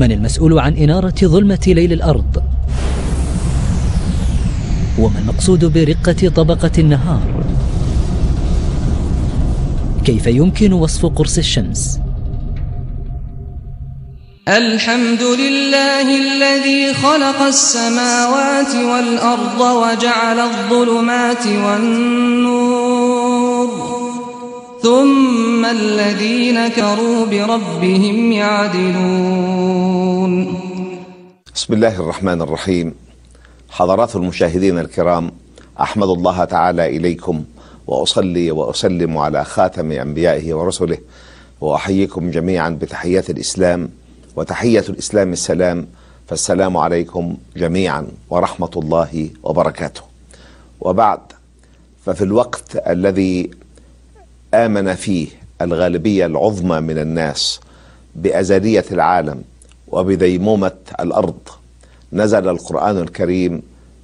من المسؤول عن إنارة ظلمة ليل الأرض. وما المقصود برقة طبقة النهار؟ كيف يمكن وصف قرص الشمس؟ الحمد لله الذي خلق السماوات والأرض وجعل الظلمات والنور ثم الذين كروا بربهم يعدلون بسم الله الرحمن الرحيم حضرات المشاهدين الكرام أحمد الله تعالى إليكم وأصلي وأسلم على خاتم أنبيائه ورسله وأحييكم جميعا بتحيات الإسلام وتحية الإسلام السلام فالسلام عليكم جميعا ورحمة الله وبركاته. وبعد ففي الوقت الذي آمن فيه الغالبية العظمى من الناس بأزلية العالم وبديمومه الأرض نزل القرآن الكريم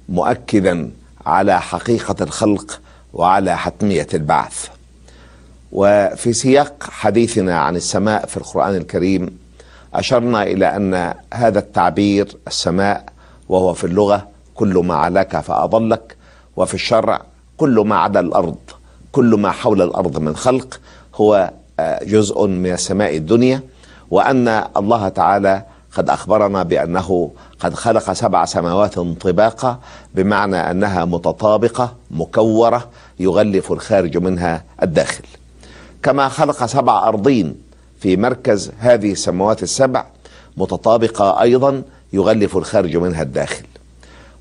مؤكدا على حقيقة الخلق وعلى حتمية البعث. وفي سياق حديثنا عن السماء في القرآن الكريم أشرنا إلى أن هذا التعبير السماء وهو في اللغة كل ما علاك فأضلك وفي الشرع كل ما عدا الأرض كل ما حول الأرض من خلق هو جزء من السماء الدنيا وأن الله تعالى قد أخبرنا بأنه قد خلق سبع سماوات طباقا بمعنى أنها متطابقة مكورة يغلف الخارج منها الداخل. كما خلق سبع أرضين في مركز هذه السماوات السبع متطابقة أيضا يغلف الخارج منها الداخل.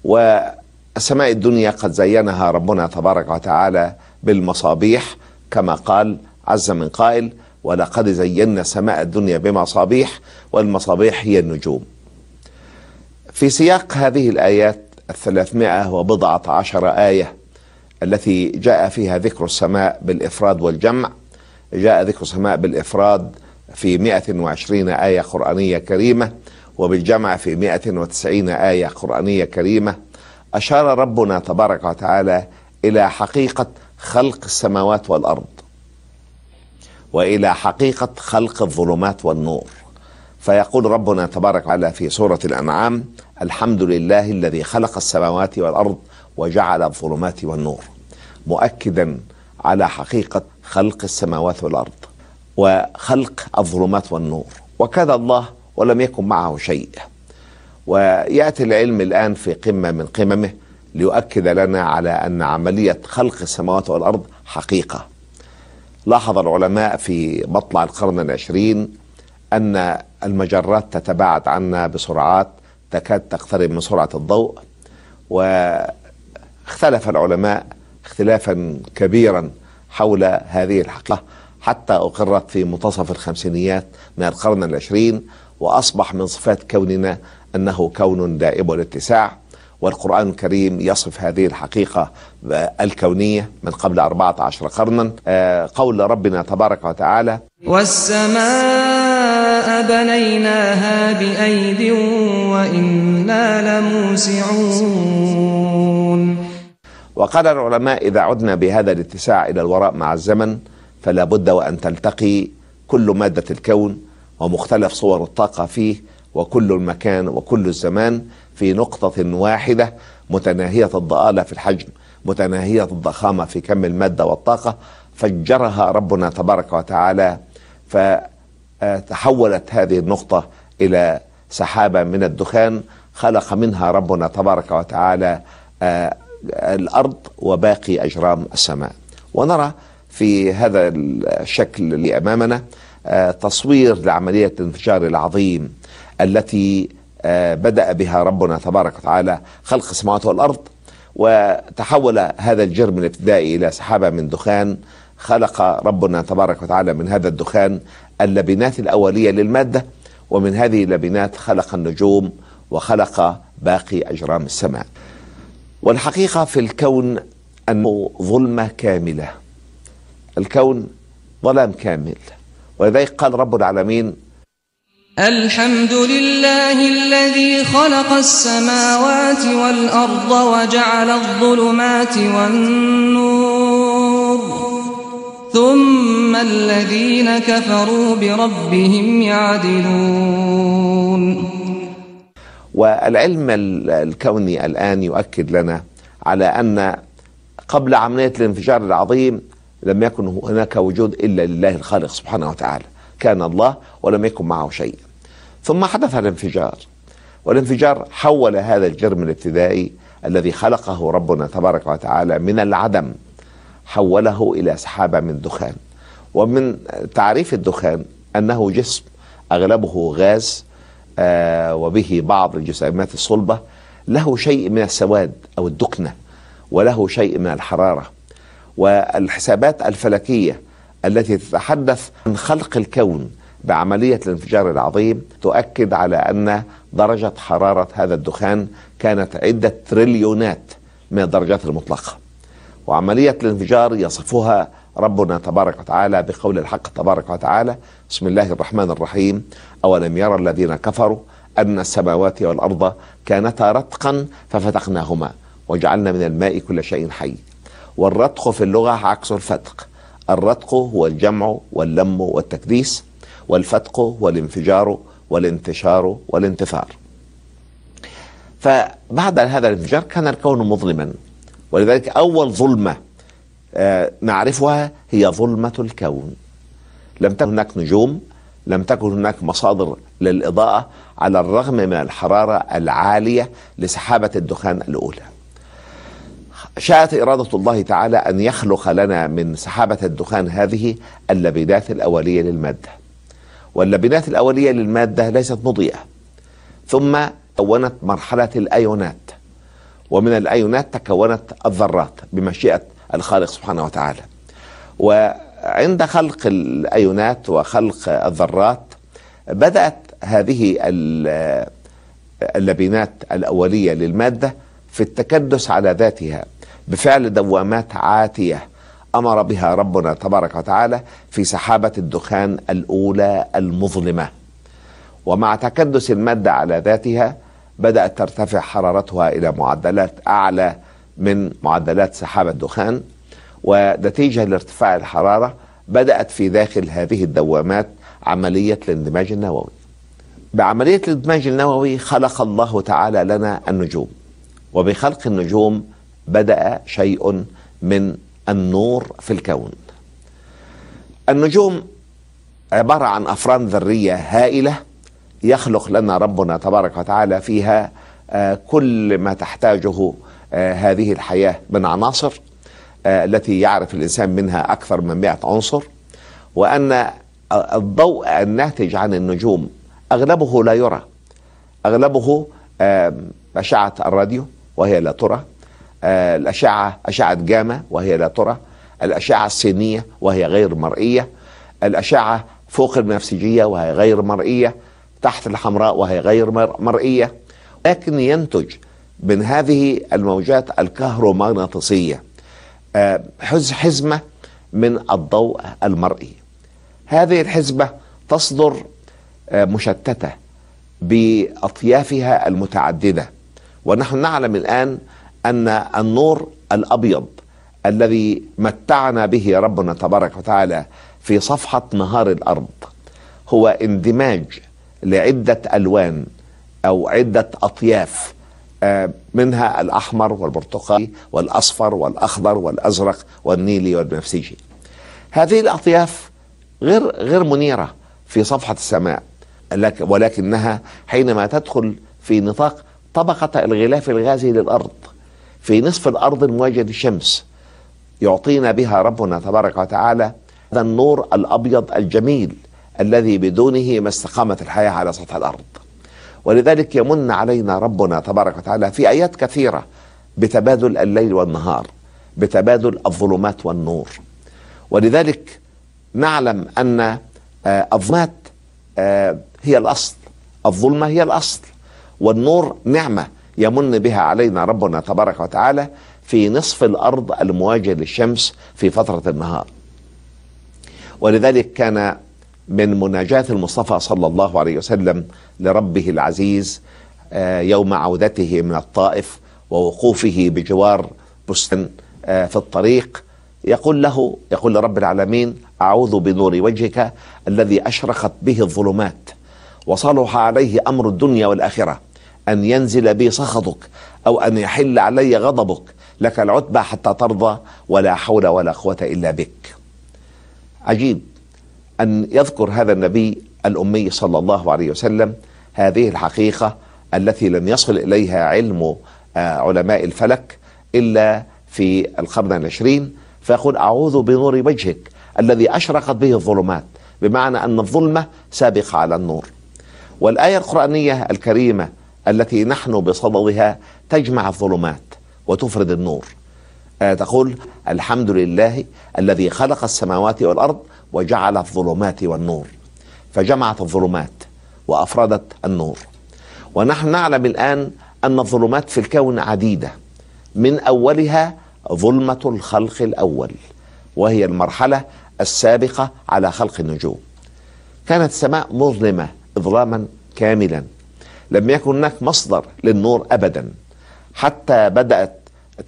والسماء الدنيا قد زينها ربنا تبارك وتعالى بالمصابيح كما قال عز من قائل ولقد زينا السماء الدنيا بمصابيح والمصابيح هي النجوم. في سياق هذه الآيات الثلاثمائة وبضعة عشر آية التي جاء فيها ذكر السماء بالإفراد والجمع جاء ذكر السماء بالإفراد في 120 آية قرآنية كريمة وبالجمع في 190 آية قرآنية كريمة. أشار ربنا تبارك وتعالى إلى حقيقة خلق السماوات والأرض. وإلى حقيقة خلق الظلمات والنور. فيقول ربنا تبارك وتعالى في سورة الأنعام الحمد لله الذي خلق السماوات والأرض وجعل الظلمات والنور. مؤكدا على حقيقة خلق السماوات والأرض وخلق الظلمات والنور. وكذا الله ولم يكن معه شيء. ويأتي العلم الآن في قمة من قممه ليؤكد لنا على أن عملية خلق السماوات والأرض حقيقة. لاحظ العلماء في مطلع القرن العشرين أن المجرات تتباعد عنا بسرعات تكاد تقترب من سرعة الضوء واختلف العلماء اختلافا كبيرا حول هذه الحقيقة حتى أقرت في منتصف الخمسينيات من القرن العشرين وأصبح من صفات كوننا أنه كون دائم الاتساع. والقرآن الكريم يصف هذه الحقيقة الكونية من قبل أربعة عشر قرنا. قول ربنا تبارك وتعالى والسماء بنيناها بأيد وإنا لموسعون. وقال العلماء إذا عدنا بهذا الاتساع إلى الوراء مع الزمن فلا بد وأن تلتقي كل مادة الكون ومختلف صور الطاقة فيه وكل المكان وكل الزمان. في نقطة واحدة متناهية الضآلة في الحجم متناهية الضخامة في كم المادة والطاقة فجرها ربنا تبارك وتعالى فتحولت هذه النقطة إلى سحابة من الدخان خلق منها ربنا تبارك وتعالى الأرض وباقي أجرام السماء. ونرى في هذا الشكل اللي أمامنا تصوير لعملية الانفجار العظيم التي بدأ بها ربنا تبارك وتعالى خلق السماوات والأرض وتحول هذا الجرم الابتدائي إلى سحابة من دخان خلق ربنا تبارك وتعالى من هذا الدخان اللبنات الأولية للمادة ومن هذه اللبنات خلق النجوم وخلق باقي أجرام السماء. والحقيقة في الكون أنه ظلمة كاملة. الكون ظلام كامل. ولذلك قال رب العالمين الحمد لله الذي خلق السماوات والأرض وجعل الظلمات والنور ثم الذين كفروا بربهم يعدلون. والعلم ال- الكوني الآن يؤكد لنا على أن قبل عملية الانفجار العظيم لم يكن هناك وجود إلا لله الخالق سبحانه وتعالى. كان الله ولم يكن معه شيء. ثم حدث الانفجار. والانفجار حول هذا الجرم الابتدائي الذي خلقه ربنا تبارك وتعالى من العدم حوله إلى سحابة من دخان. ومن تعريف الدخان أنه جسم أغلبه غاز آه، وبه بعض الجسيمات الصلبة. له شيء من السواد أو الدكنة وله شيء من الحرارة. والحسابات الفلكية التي تتحدث عن خلق الكون بعملية الانفجار العظيم تؤكد على أن درجة حرارة هذا الدخان كانت عدة تريليونات من الدرجات المطلقة. وعملية الانفجار يصفها ربنا تبارك وتعالى بقول الحق تبارك وتعالى بسم الله الرحمن الرحيم. أولم يرى الذين كفروا أن السماوات والأرض كانتا رتقا ففتقناهما وجعلنا من الماء كل شيء حي. والرتق في اللغة عكس الفتق. الرتق هو الجمع واللم والتكديس. والفتق هو الانفجار والانتشار والانتثار. فبعد هذا الانفجار كان الكون مظلما ولذلك أول ظلمة آه، نعرفها هي ظلمة الكون. لم تكن هناك نجوم لم تكن هناك مصادر للإضاءة على الرغم من الحرارة العالية لسحابة الدخان الأولى. شاءت إرادة الله تعالى أن يخلق لنا من سحابة الدخان هذه اللبنات الأولية للمادة. واللبنات الأولية للمادة ليست مضيئة. ثم كونت مرحلة الأيونات ومن الأيونات تكونت الذرات بمشيئة الخالق سبحانه وتعالى. وعند خلق الأيونات وخلق الذرات بدأت هذه ال- اللبنات الأولية للمادة في التكدس على ذاتها بفعل دوامات عاتية أمر بها ربنا تبارك وتعالى في سحابة الدخان الأولى المظلمة. ومع تكدس المادة على ذاتها بدأت ترتفع حرارتها إلى معدلات أعلى من معدلات سحاب الدخان ونتيجة لارتفاع الحرارة بدأت في داخل هذه الدوامات عملية الاندماج النووي. بعملية الاندماج النووي خلق الله تعالى لنا النجوم وبخلق النجوم بدأ شيء من النور في الكون. النجوم عبارة عن أفران ذرية هائلة يخلق لنا ربنا تبارك وتعالى فيها آه، كل ما تحتاجه آه، هذه الحياة من عناصر آه، التي يعرف الإنسان منها أكثر من مئة عنصر. وأن الضوء الناتج عن النجوم أغلبه لا يرى أغلبه أشعة الراديو وهي لا ترى. الأشعة أشعة جاما وهي لا ترى الأشعة السينية وهي غير مرئية الأشعة فوق البنفسجية وهي غير مرئية تحت الحمراء وهي غير مر- مرئية. لكن ينتج من هذه الموجات الكهرومغناطيسية آه، حز حزمة من الضوء المرئي. هذه الحزبة تصدر آه، مشتتة بأطيافها المتعددة. ونحن نعلم الآن أن النور الأبيض الذي متعنا به ربنا تبارك وتعالى في صفحة نهار الأرض هو اندماج لعدة ألوان أو عدة أطياف آه، منها الأحمر والبرتقالي والأصفر والأخضر والأزرق والنيلي والبنفسجي هذه الأطياف غير غير منيرة في صفحة السماء لك- ولكنها حينما تدخل في نطاق طبقة الغلاف الغازي للأرض في نصف الأرض المواجه للشمس يعطينا بها ربنا تبارك وتعالى هذا النور الأبيض الجميل الذي بدونه ما استقامت الحياة على سطح الأرض. ولذلك يمن علينا ربنا تبارك وتعالى في آيات كثيرة بتبادل الليل والنهار بتبادل الظلمات والنور. ولذلك نعلم أن آه، الظلمات آه، هي الأصل الظلمة هي الأصل والنور نعمة. يمن بها علينا ربنا تبارك وتعالى في نصف الأرض المواجه للشمس في فترة النهار. ولذلك كان من مناجاة المصطفى صلى الله عليه وسلم لربه العزيز آه، يوم عودته من الطائف ووقوفه بجوار بستان آه، في الطريق. يقول له يقول لرب العالمين أعوذ بنور وجهك الذي أشرقت به الظلمات وصلح عليه أمر الدنيا والآخرة. أن ينزل بي سخطك أو أن يحل علي غضبك. لك العتبى حتى ترضى ولا حول ولا قوة إلا بك. عجيب أن يذكر هذا النبي الأمي صلى الله عليه وسلم هذه الحقيقة التي لم يصل إليها علم آه، علماء الفلك إلا في القرن العشرين. فيقول أعوذ بنور وجهك الذي أشرقت به الظلمات بمعنى أن الظلمة سابقة على النور. والآية القرآنية الكريمة التي نحن بصددها تجمع الظلمات وتفرد النور. آه تقول الحمد لله الذي خلق السماوات والأرض وجعل الظلمات والنور. فجمعت الظلمات وأفردت النور. ونحن نعلم الآن أن الظلمات في الكون عديدة. من أولها ظلمة الخلق الأول وهي المرحلة السابقة على خلق النجوم. كانت السماء مظلمة إظلاما كاملا. لم يكن هناك مصدر للنور أبدا. حتى بدأت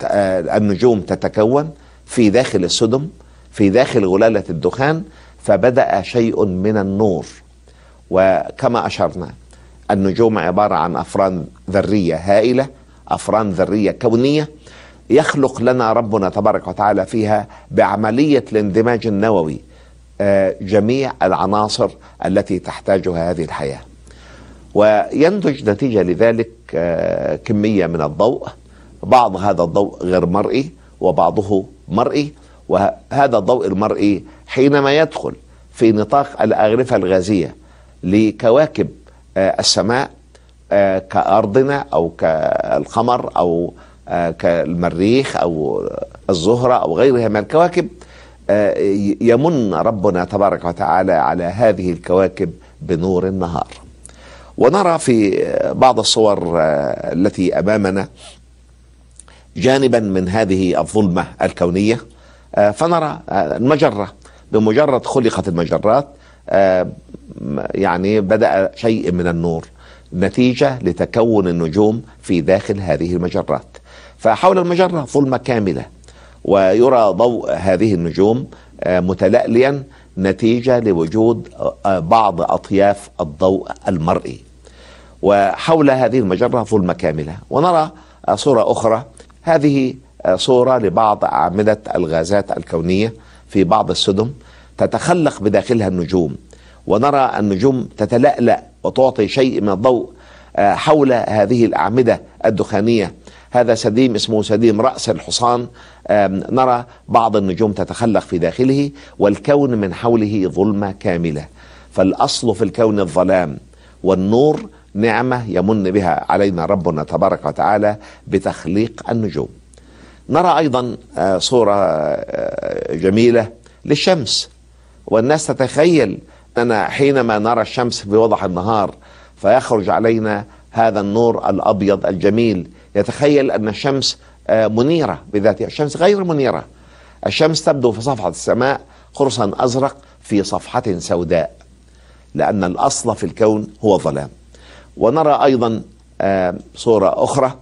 النجوم تتكون في داخل السدم في داخل غلالة الدخان فبدأ شيء من النور. وكما أشرنا النجوم عبارة عن أفران ذرية هائلة أفران ذرية كونية يخلق لنا ربنا تبارك وتعالى فيها بعملية الاندماج النووي آه، جميع العناصر التي تحتاجها هذه الحياة. وينتج نتيجة لذلك آه، كمية من الضوء. بعض هذا الضوء غير مرئي وبعضه مرئي وهذا الضوء المرئي حينما يدخل في نطاق الأغرفة الغازية لكواكب آه، السماء كأرضنا أو كالقمر أو كالمريخ أو الزهرة أو غيرها من الكواكب آه، يمن ربنا تبارك وتعالى على هذه الكواكب بنور النهار. ونرى في بعض الصور آه، التي أمامنا جانبا من هذه الظلمة الكونية. آه، فنرى المجرة بمجرد خلقت المجرات يعني بدأ شيء من النور نتيجة لتكون النجوم في داخل هذه المجرات. فحول المجرة ظلمة كاملة ويرى ضوء هذه النجوم آه، متلأليا نتيجة لوجود آه، بعض أطياف الضوء المرئي. وحول هذه المجرة ظلمة كاملة. ونرى آه، صورة أخرى. هذه صورة لبعض أعمدة الغازات الكونية في بعض السدم تتخلق بداخلها النجوم. ونرى النجوم تتلألأ وتعطي شيء من الضوء حول هذه الأعمدة الدخانية. هذا سديم اسمه سديم رأس الحصان. نرى بعض النجوم تتخلق في داخله والكون من حوله ظلمة كاملة. فالأصل في الكون الظلام والنور نعمة يمن بها علينا ربنا تبارك وتعالى بتخليق النجوم. نرى أيضا آه، صورة آه، جميلة للشمس. والناس تتخيل أننا حينما نرى الشمس في وضح النهار فيخرج علينا هذا النور الأبيض الجميل. يتخيل أن الشمس آه، منيرة بذاتها. الشمس غير منيرة. الشمس تبدو في صفحة السماء قرصا أزرق في صفحة سوداء لأن الأصل في الكون هو ظلام. ونرى أيضا آه، صورة أخرى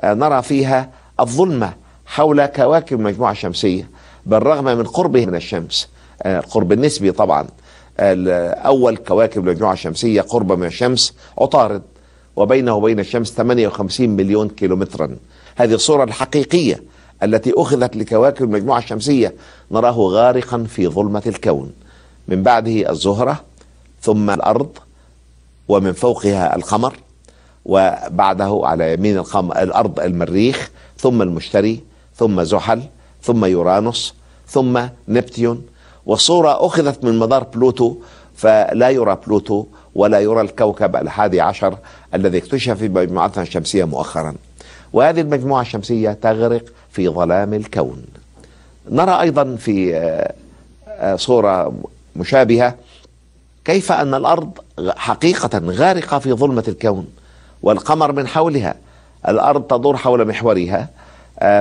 آه، نرى فيها الظلمة حول كواكب المجموعة الشمسية بالرغم من قربه من الشمس القرب النسبي طبعا أول كواكب المجموعة الشمسية قرب من الشمس عطارد وبينه وبين الشمس 58 مليون كيلومترا. هذه الصورة الحقيقية التي أخذت لكواكب المجموعة الشمسية نراه غارقا في ظلمة الكون. من بعده الزهرة ثم الأرض ومن فوقها القمر وبعده على يمين الأرض المريخ ثم المشتري ثم زحل ثم يورانوس ثم نبتيون. والصورة أخذت من مدار بلوتو فلا يرى بلوتو ولا يرى الكوكب الحادي عشر الذي اكتشف في مجموعتنا الشمسية مؤخرا. وهذه المجموعة الشمسية تغرق في ظلام الكون. نرى أيضا في آه، آه، صورة مشابهة كيف أن الأرض حقيقة غارقة في ظلمة الكون والقمر من حولها؟ الأرض تدور حول محورها آه،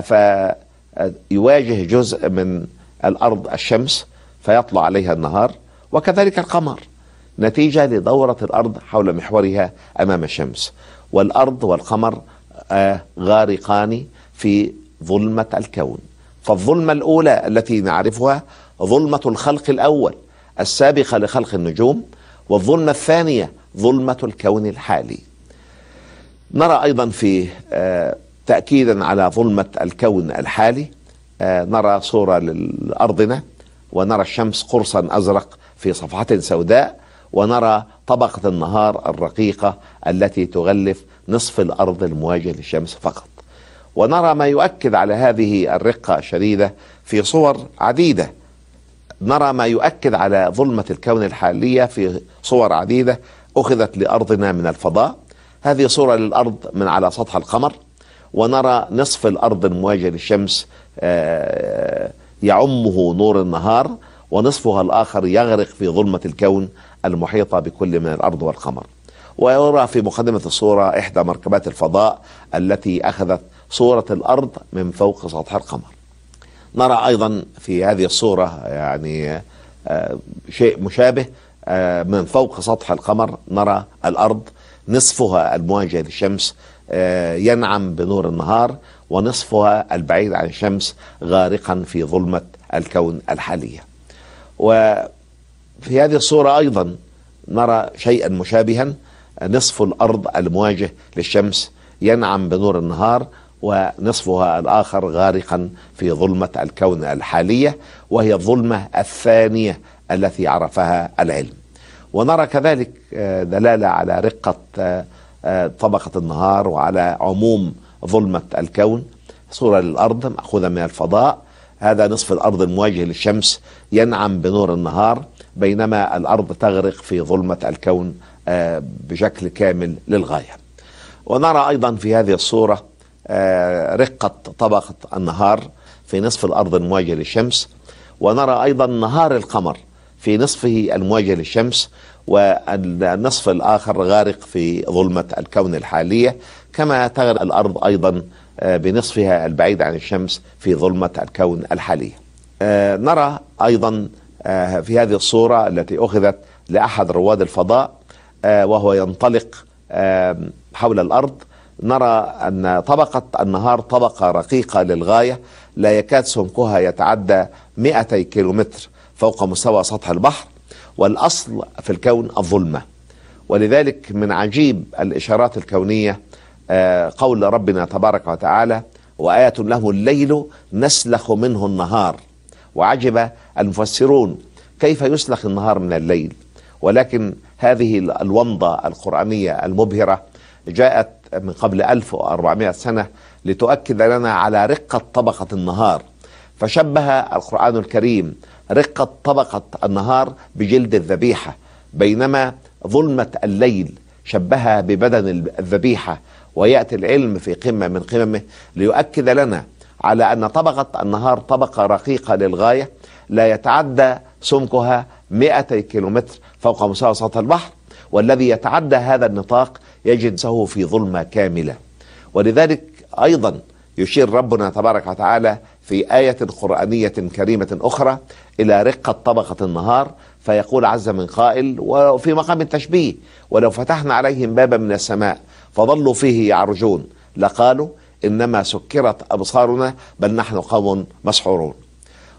فيواجه جزء من الأرض الشمس فيطلع عليها النهار وكذلك القمر. نتيجة لدورة الأرض حول محورها أمام الشمس. والأرض والقمر آه، غارقان في ظلمة الكون. فالظلمة الأولى التي نعرفها ظلمة الخلق الأول. السابقة لخلق النجوم والظلمة الثانية ظلمة الكون الحالي. نرى أيضا في آه، تأكيدا على ظلمة الكون الحالي. آه، نرى صورة لأرضنا ونرى الشمس قرصا أزرق في صفحة سوداء ونرى طبقة النهار الرقيقة التي تغلف نصف الأرض المواجه للشمس فقط. ونرى ما يؤكد على هذه الرقة الشديدة في صور عديدة نرى ما يؤكد على ظلمة الكون الحالية في صور عديدة أخذت لأرضنا من الفضاء. هذه صورة للأرض من على سطح القمر ونرى نصف الأرض المواجه للشمس آه، يعمه نور النهار ونصفها الآخر يغرق في ظلمة الكون المحيطة بكل من الأرض والقمر. ويرى في مقدمة الصورة إحدى مركبات الفضاء التي أخذت صورة الأرض من فوق سطح القمر. نرى أيضا في هذه الصورة يعني آه، شيء مشابه آه، من فوق سطح القمر نرى الأرض نصفها المواجه للشمس آه، ينعم بنور النهار ونصفها البعيد عن الشمس غارقا في ظلمة الكون الحالية. وفي هذه الصورة أيضا نرى شيئا مشابها نصف الأرض المواجه للشمس ينعم بنور النهار ونصفها الآخر غارقا في ظلمة الكون الحالية وهي الظلمة الثانية التي عرفها العلم. ونرى كذلك آه، دلالة على رقة آه، آه، طبقة النهار وعلى عموم ظلمة الكون. صورة للأرض مأخوذة من الفضاء. هذا نصف الأرض المواجه للشمس ينعم بنور النهار بينما الأرض تغرق في ظلمة الكون بشكل كامل للغاية. ونرى أيضا في هذه الصورة رقة طبقة النهار في نصف الأرض المواجه للشمس ونرى أيضا نهار القمر في نصفه المواجه للشمس والنصف الآخر غارق في ظلمة الكون الحالية كما تغرق الأرض أيضا آه، بنصفها البعيد عن الشمس في ظلمة الكون الحالية. آه، نرى أيضا آه، في هذه الصورة التي أخذت لأحد رواد الفضاء وهو ينطلق حول الأرض نرى أن طبقة النهار طبقة رقيقة للغاية. لا يكاد سمكها يتعدى 200 كيلومتر فوق مستوى سطح البحر والأصل في الكون الظلمة. ولذلك من عجيب الإشارات الكونية آه، قول ربنا تبارك وتعالى وآية له الليل نسلخ منه النهار. وعجب المفسرون كيف يسلخ النهار من الليل؟ ولكن هذه الومضة القرآنية المبهرة جاءت من قبل 1400 سنة لتؤكد لنا على رقة طبقة النهار. فشبه القرآن الكريم رقة طبقة النهار بجلد الذبيحة بينما ظلمة الليل شبهها ببدن الذبيحة. ويأتي العلم في قمة من قممه ليؤكد لنا على أن طبقة النهار طبقة رقيقة للغاية لا يتعدى سمكها 200 كيلومتر فوق مستوى سطح البحر. والذي يتعدى هذا النطاق يجد سهو في ظلمة كاملة. ولذلك أيضا يشير ربنا تبارك وتعالى في آية قرآنية كريمة أخرى إلى رقة طبقة النهار فيقول عز من قائل وفي مقام التشبيه ولو فتحنا عليهم بابا من السماء فظلوا فيه يعرجون لقالوا إنما سكرت أبصارنا بل نحن قوم مسحورون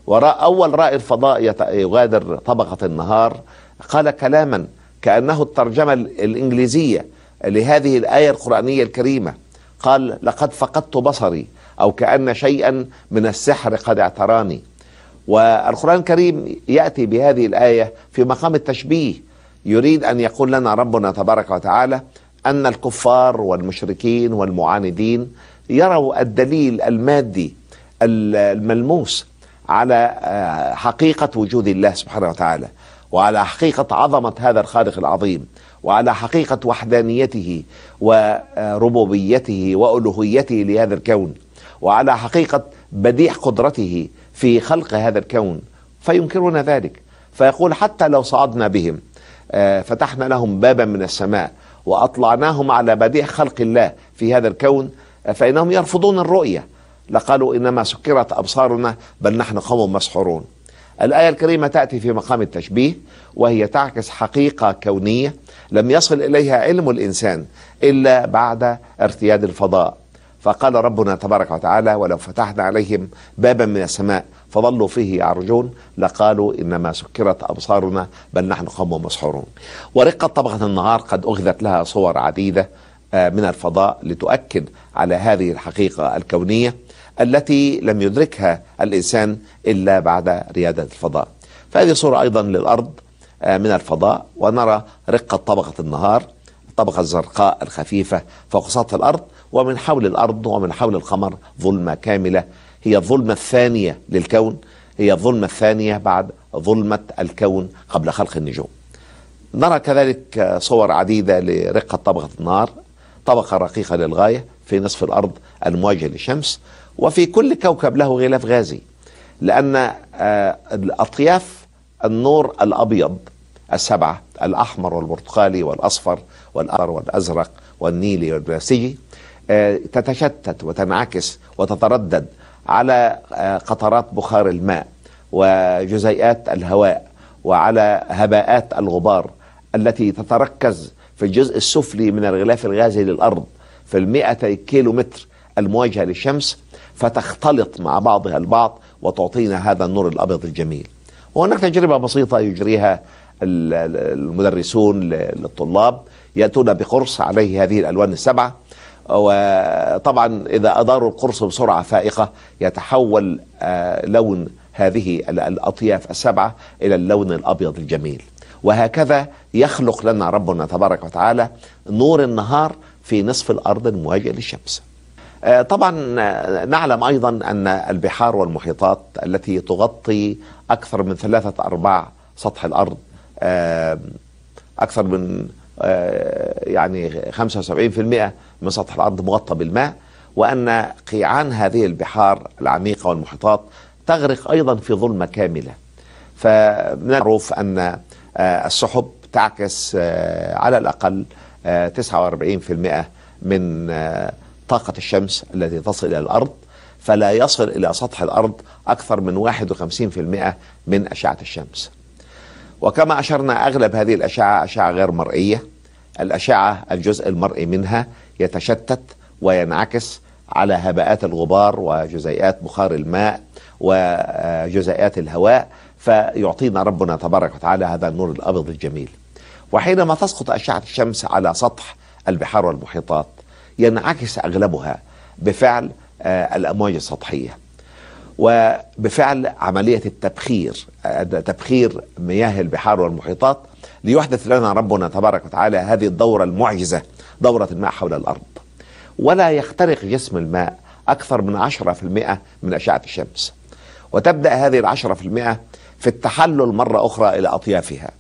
وراء أول رائد فضاء يغادر طبقة النهار قال كلاما كأنه الترجمة الإنجليزية لهذه الآية القرآنية الكريمة. قال لقد فقدت بصري أو كأن شيئا من السحر قد اعتراني. والقرآن الكريم يأتي بهذه الآية في مقام التشبيه. يريد أن يقول لنا ربنا تبارك وتعالى أن الكفار والمشركين والمعاندين يروا الدليل المادي الملموس على آه، حقيقة وجود الله سبحانه وتعالى وعلى حقيقة عظمة هذا الخالق العظيم. وعلى حقيقة وحدانيته وربوبيته وألوهيته لهذا الكون وعلى حقيقة بديع قدرته في خلق هذا الكون فينكرون ذلك فيقول حتى لو صعدنا بهم آه، فتحنا لهم بابا من السماء وأطلعناهم على بديع خلق الله في هذا الكون آه، فإنهم يرفضون الرؤية لقالوا إنما سكرت أبصارنا بل نحن قوم مسحورون. الآية الكريمة تأتي في مقام التشبيه وهي تعكس حقيقة كونية لم يصل إليها علم الإنسان إلا بعد ارتياد الفضاء فقال ربنا تبارك وتعالى ولو فتحنا عليهم بابا من السماء فظلوا فيه يعرجون لقالوا إنما سكرت أبصارنا بل نحن قوم مسحورون. ورقه طبقة النهار قد أخذت لها صور عديدة آه، من الفضاء لتؤكد على هذه الحقيقة الكونية التي لم يدركها الإنسان إلا بعد ريادة الفضاء. فهذه صورة أيضا للأرض آه، من الفضاء ونرى رقه طبقة النهار الطبقة الزرقاء الخفيفة فوق سطح الأرض ومن حول الأرض ومن حول القمر ظلمة كاملة هي الظلمة الثانية للكون هي الظلمة الثانية بعد ظلمة الكون قبل خلق النجوم. نرى كذلك صور عديدة لرقه طبقة النار طبقة رقيقة للغاية في نصف الأرض المواجه للشمس وفي كل كوكب له غلاف غازي لأن آه، اطياف النور الأبيض السبعة الأحمر والبرتقالي والأصفر والاخضر والأزرق والنيلي والبنفسجي آه، تتشتت وتنعكس وتتردد على آه، قطرات بخار الماء وجزيئات الهواء وعلى هباءات الغبار التي تتركز في الجزء السفلي من الغلاف الغازي للأرض في المئة كيلو متر المواجهة للشمس فتختلط مع بعضها البعض وتعطينا هذا النور الأبيض الجميل. وهناك تجربة بسيطة يجريها المدرسون للطلاب يأتون بقرص عليه هذه الألوان السبعة. وطبعا إذا أداروا القرص بسرعة فائقة يتحول آه، لون هذه الأطياف السبعة إلى اللون الأبيض الجميل. وهكذا يخلق لنا ربنا تبارك وتعالى نور النهار في نصف الأرض المواجه للشمس. طبعا آه، نعلم أيضا أن البحار والمحيطات التي تغطي أكثر من ثلاثة أرباع سطح الأرض أكثر من يعني 75% من سطح الأرض مغطى بالماء وأن قيعان هذه البحار العميقة والمحيطات تغرق أيضا في ظلمة كاملة. فمن المعروف آه، السحب تعكس آه، على الأقل 49% آه، من طاقة الشمس التي تصل إلى الأرض فلا يصل إلى سطح الأرض أكثر من 51% من أشعة الشمس. وكما أشرنا أغلب هذه الأشعة أشعة غير مرئية الأشعة الجزء المرئي منها يتشتت وينعكس على هباءات الغبار وجزيئات بخار الماء وجزيئات الهواء فيعطينا ربنا تبارك وتعالى هذا النور الأبيض الجميل. وحينما تسقط أشعة الشمس على سطح البحار والمحيطات ينعكس أغلبها بفعل آه، الأمواج السطحية. وبفعل عملية التبخير آه، تبخير مياه البحار والمحيطات ليحدث لنا ربنا تبارك وتعالى هذه الدورة المعجزة دورة الماء حول الأرض. ولا يخترق جسم الماء أكثر من عشرة في المئة من أشعة الشمس. وتبدأ هذه العشرة في المئة في التحلل مرة أخرى إلى أطيافها.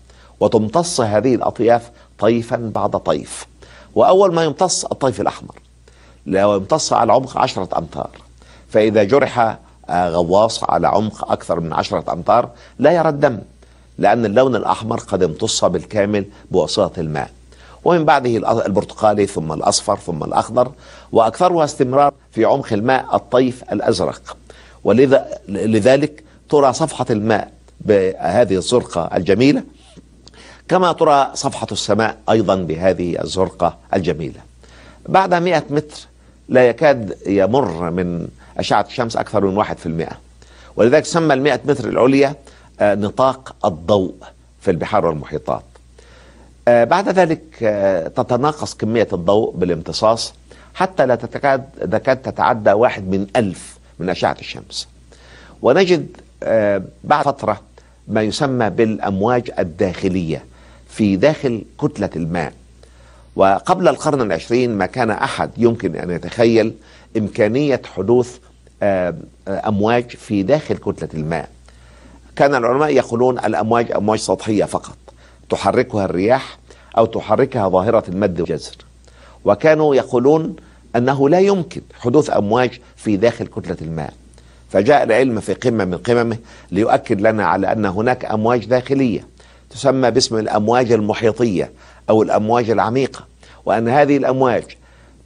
وتمتص هذه الأطياف طيفا بعد طيف. وأول ما يمتص الطيف الأحمر. لو يمتص على عمق عشرة أمتار. فإذا جرح آه، غواص على عمق أكثر من عشرة أمتار لا يرى الدم لأن اللون الأحمر قد امتص بالكامل بواسطة الماء. ومن بعده البرتقالي ثم الأصفر ثم الأخضر وأكثرها استمرار في عمق الماء الطيف الأزرق. ولذا لذلك ترى صفحة الماء بهذه الزرقة الجميلة كما ترى صفحة السماء أيضا بهذه الزرقة الجميلة. بعد مئة متر لا يكاد يمر من أشعة الشمس أكثر من واحد في المئة. ولذلك سمى المئة متر العليا آه، نطاق الضوء في البحار والمحيطات. آه، بعد ذلك آه، تتناقص كمية الضوء بالامتصاص حتى لا تتكاد, تكاد تتعدى واحد من ألف من أشعة الشمس. ونجد بعد فترة ما يسمى بالأمواج الداخلية في داخل كتلة الماء. وقبل القرن العشرين ما كان أحد يمكن أن يتخيل إمكانية حدوث أمواج في داخل كتلة الماء. كان العلماء يقولون الأمواج أمواج سطحية فقط. تحركها الرياح أو تحركها ظاهرة المد والجزر. وكانوا يقولون أنه لا يمكن حدوث أمواج في داخل كتلة الماء. فجاء العلم في قمة من قممه ليؤكد لنا على أن هناك أمواج داخلية. تسمى باسم الأمواج المحيطية أو الأمواج العميقة وأن هذه الأمواج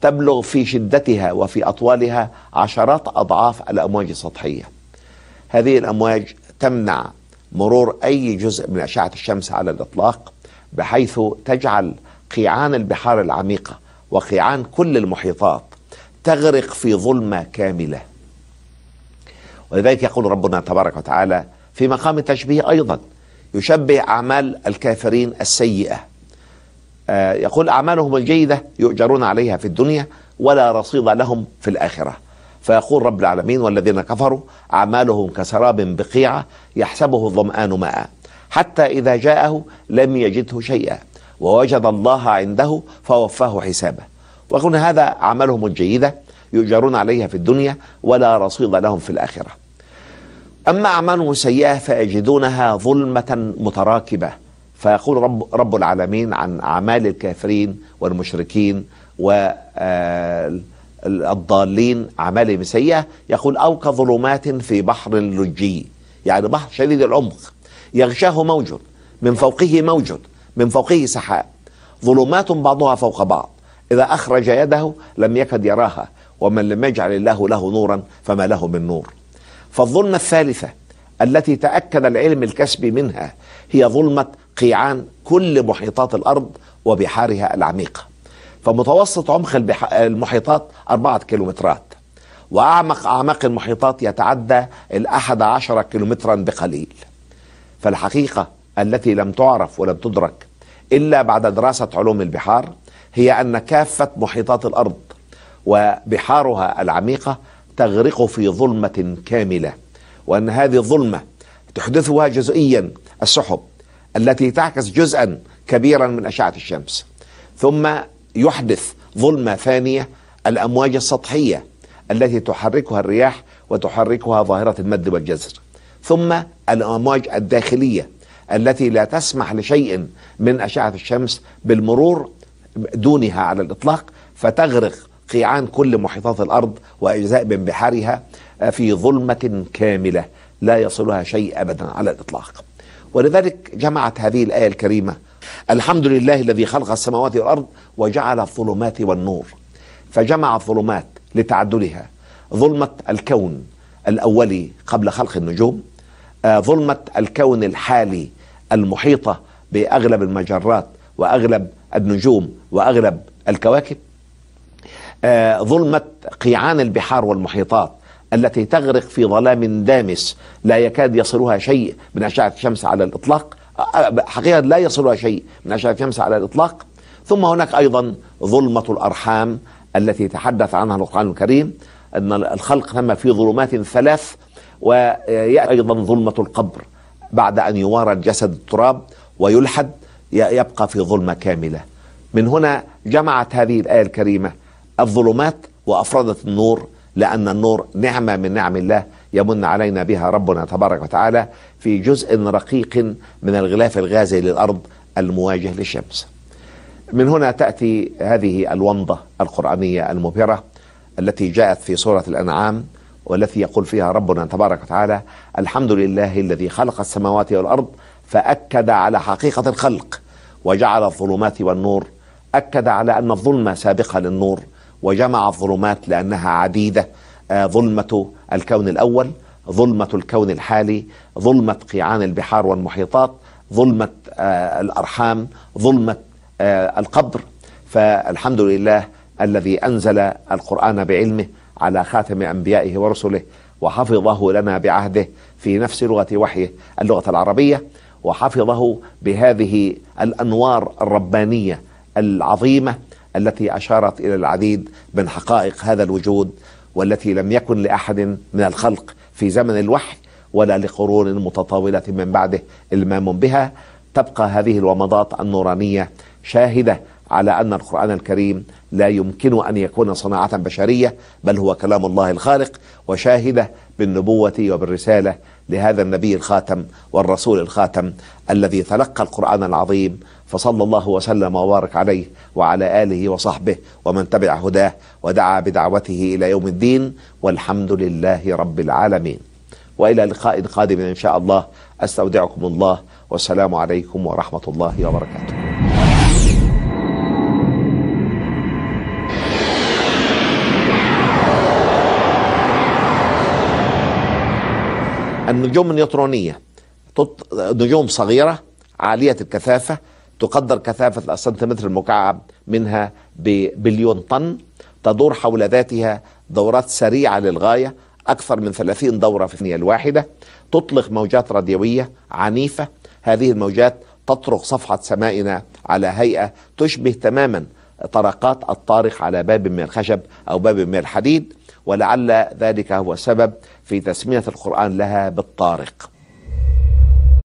تبلغ في شدتها وفي أطوالها عشرات أضعاف الأمواج السطحية. هذه الأمواج تمنع مرور أي جزء من أشعة الشمس على الإطلاق بحيث تجعل قيعان البحار العميقة وقيعان كل المحيطات تغرق في ظلمة كاملة. ولذلك يقول ربنا تبارك وتعالى في مقام التشبيه أيضا يشبه أعمال الكافرين السيئة. آه، يقول أعمالهم الجيدة يؤجرون عليها في الدنيا ولا رصيد لهم في الآخرة. فيقول رب العالمين والذين كفروا أعمالهم كسراب بقيعة يحسبه الظمآن ماء. حتى إذا جاءه لم يجده شيئا ووجد الله عنده فوفاه حسابه. ويقول هذا أعمالهم الجيدة يؤجرون عليها في الدنيا ولا رصيد لهم في الآخرة. أما أعمالهم السيئة فيجدونها ظلمة متراكبة. فيقول رب, رب العالمين عن أعمال الكافرين والمشركين والضالين أعمالهم السيئة يقول أو كظلمات في بحر لجي يعني بحر شديد العمق. يغشاه موج. من فوقه موج. من فوقه سحاب. ظلمات بعضها فوق بعض. إذا أخرج يده لم يكد يراها. ومن لم يجعل الله له نورا فما له من نور. فالظلمة الثالثة التي تأكد العلم الكسبي منها هي ظلمة قيعان كل محيطات الأرض وبحارها العميقة. فمتوسط عمق المحيطات أربعة كيلومترات وأعمق أعماق المحيطات يتعدى الأحد عشر كيلومترا بقليل. فالحقيقة التي لم تعرف ولم تدرك إلا بعد دراسة علوم البحار هي أن كافة محيطات الأرض وبحارها العميقة تغرق في ظلمة كاملة وأن هذه الظلمة تحدثها جزئيا السحب التي تعكس جزءا كبيرا من أشعة الشمس. ثم يحدث ظلمة ثانية الأمواج السطحية التي تحركها الرياح وتحركها ظاهرة المد والجزر. ثم الأمواج الداخلية التي لا تسمح لشيء من أشعة الشمس بالمرور دونها على الإطلاق فتغرق قيعان كل محيطات الأرض وأجزاء من بحارها في ظلمة كاملة لا يصلها شيء أبدا على الإطلاق. ولذلك جمعت هذه الآية الكريمة الحمد لله الذي خلق السماوات والأرض وجعل الظلمات والنور. فجمع الظلمات لتعددها ظلمة الكون الأولي قبل خلق النجوم آه، ظلمة الكون الحالي المحيطة بأغلب المجرات وأغلب النجوم وأغلب الكواكب. آه، ظلمة قيعان البحار والمحيطات التي تغرق في ظلام دامس لا يكاد يصلها شيء من أشعة الشمس على الإطلاق. آه، حقيقة لا يصلها شيء من أشعة الشمس على الإطلاق. ثم هناك أيضا ظلمة الأرحام التي تحدث عنها القرآن الكريم أن الخلق تم في ظلمات ثلاث ويأتي أيضا ظلمة القبر بعد أن يوارى الجسد التراب ويلحد يبقى في ظلمة كاملة. من هنا جمعت هذه الآية الكريمة الظلمات وأفردت النور لأن النور نعمة من نعم الله يمن علينا بها ربنا تبارك وتعالى في جزء رقيق من الغلاف الغازي للأرض المواجه للشمس. من هنا تأتي هذه الومضة القرآنية المبهرة التي جاءت في سورة الأنعام والتي يقول فيها ربنا تبارك وتعالى الحمد لله الذي خلق السماوات والأرض فأكد على حقيقة الخلق وجعل الظلمات والنور أكد على أن الظلمة سابقة للنور وجمع الظلمات لأنها عديدة. آه، ظلمة الكون الأول ظلمة الكون الحالي ظلمة قيعان البحار والمحيطات ظلمة آه، الأرحام ظلمة آه، القبر. فالحمد لله الذي أنزل القرآن بعلمه على خاتم أنبيائه ورسله وحفظه لنا بعهده في نفس لغة وحيه اللغة العربية وحفظه بهذه الأنوار الربانية العظيمة التي أشارت إلى العديد من حقائق هذا الوجود والتي لم يكن لأحد من الخلق في زمن الوحي ولا لقرون متطاولة من بعده إلمام بها. تبقى هذه الومضات النورانية شاهدة على أن القرآن الكريم لا يمكن أن يكون صناعة بشرية بل هو كلام الله الخالق وشاهدة بالنبوة وبالرسالة لهذا النبي الخاتم والرسول الخاتم الذي تلقى القرآن العظيم فصلى الله وسلم وبارك عليه وعلى آله وصحبه ومن تبع هداه ودعا بدعوته إلى يوم الدين والحمد لله رب العالمين. وإلى لقاء قادم إن شاء الله. أستودعكم الله. والسلام عليكم ورحمة الله وبركاته. النجوم النيوترونية نجوم صغيرة عالية الكثافة تقدر كثافة السنتيمتر المكعب منها ببليون طن تدور حول ذاتها دورات سريعة للغاية أكثر من 30 دورة في الثانية الواحدة. تطلق موجات راديوية عنيفة. هذه الموجات تطرق صفحة سمائنا على هيئة تشبه تماما طرقات الطارق على باب من الخشب أو باب من الحديد ولعل ذلك هو السبب في تسمية القرآن لها بالطارق.